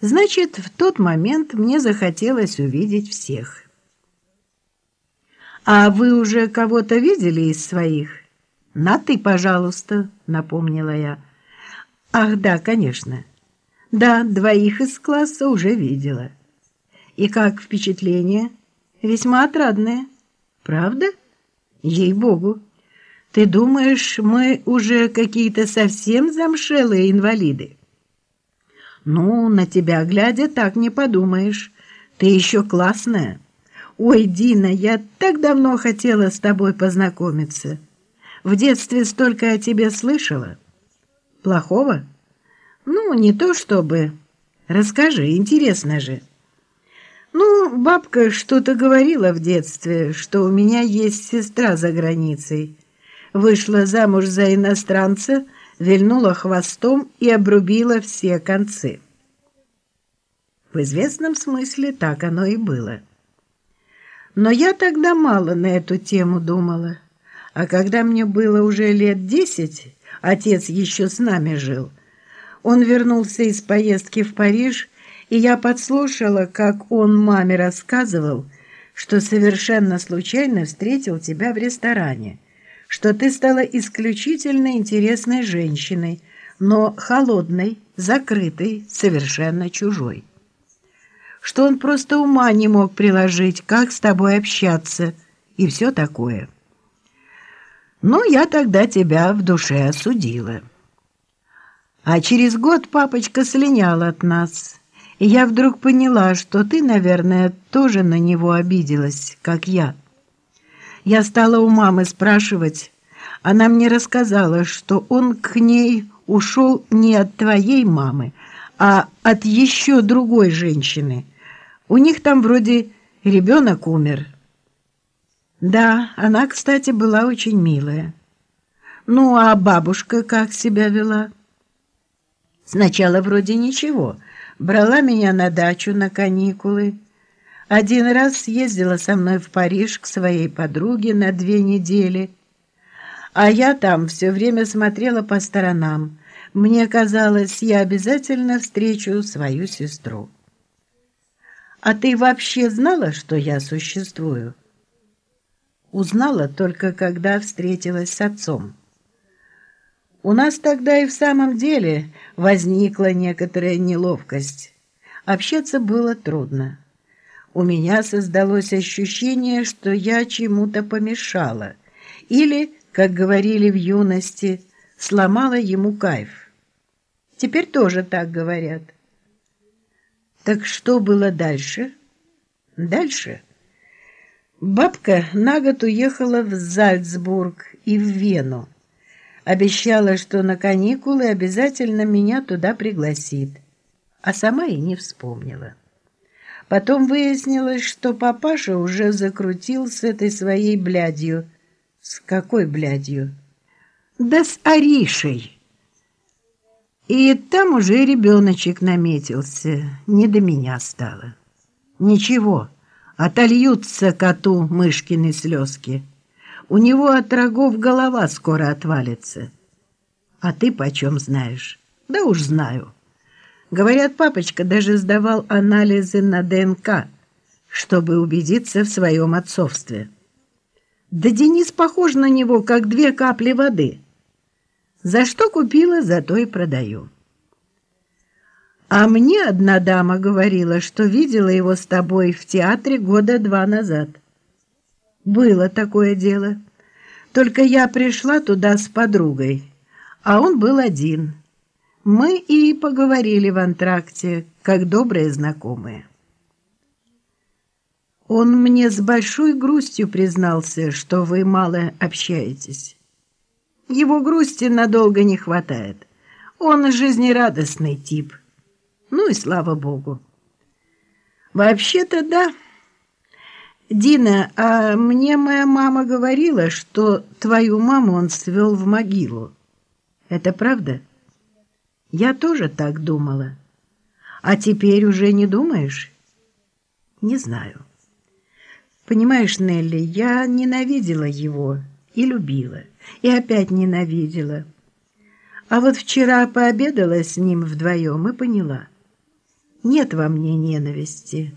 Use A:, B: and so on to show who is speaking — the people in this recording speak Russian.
A: Значит, в тот момент мне захотелось увидеть всех. «А вы уже кого-то видели из своих?» «На ты, пожалуйста», — напомнила я. «Ах, да, конечно. Да, двоих из класса уже видела. И как впечатление? Весьма отрадное. Правда? Ей-богу. Ты думаешь, мы уже какие-то совсем замшелые инвалиды?» «Ну, на тебя глядя, так не подумаешь. Ты еще классная». «Ой, Дина, я так давно хотела с тобой познакомиться. В детстве столько о тебе слышала. Плохого? Ну, не то чтобы. Расскажи, интересно же». «Ну, бабка что-то говорила в детстве, что у меня есть сестра за границей. Вышла замуж за иностранца, вильнула хвостом и обрубила все концы». В известном смысле так оно и было. Но я тогда мало на эту тему думала. А когда мне было уже лет десять, отец еще с нами жил, он вернулся из поездки в Париж, и я подслушала, как он маме рассказывал, что совершенно случайно встретил тебя в ресторане, что ты стала исключительно интересной женщиной, но холодной, закрытой, совершенно чужой что он просто ума не мог приложить, как с тобой общаться и все такое. Но я тогда тебя в душе осудила. А через год папочка слинял от нас, и я вдруг поняла, что ты, наверное, тоже на него обиделась, как я. Я стала у мамы спрашивать, она мне рассказала, что он к ней ушел не от твоей мамы, а от еще другой женщины – у них там вроде ребенок умер. Да, она, кстати, была очень милая. Ну, а бабушка как себя вела? Сначала вроде ничего. Брала меня на дачу на каникулы. Один раз съездила со мной в Париж к своей подруге на две недели. А я там все время смотрела по сторонам. Мне казалось, я обязательно встречу свою сестру. А ты вообще знала, что я существую? Узнала только, когда встретилась с отцом. У нас тогда и в самом деле возникла некоторая неловкость. Общаться было трудно. У меня создалось ощущение, что я чему-то помешала. Или, как говорили в юности, сломала ему кайф. Теперь тоже так говорят. Так что было дальше? Дальше? Бабка на год уехала в Зальцбург и в Вену. Обещала, что на каникулы обязательно меня туда пригласит, а сама и не вспомнила. Потом выяснилось, что папаша уже закрутил с этой своей блядью. С какой блядью? Да с Аришей. И там уже ребеночек наметился, не до меня стало. Ничего, отольются коту мышкины слезки. У него от рогов голова скоро отвалится. А ты почем знаешь? Да уж знаю. Говорят, папочка даже сдавал анализы на ДНК, чтобы убедиться в своем отцовстве. Да Денис похож на него, как две капли воды — за что купила, за то и продаю. А мне одна дама говорила, что видела его с тобой в театре года два назад. Было такое дело. Только я пришла туда с подругой, а он был один. Мы и поговорили в антракте, как добрые знакомые. Он мне с большой грустью признался, что вы мало общаетесь. Его грусти надолго не хватает. Он жизнерадостный тип. Ну и слава богу. Вообще-то да. Дина, а мне моя мама говорила, что твою маму он свел в могилу. Это правда? Я тоже так думала. А теперь уже не думаешь? Не знаю. Понимаешь, Нелли, я ненавидела его и любила и опять ненавидела. А вот вчера пообедала с ним вдвоем и поняла. нет во мне ненависти.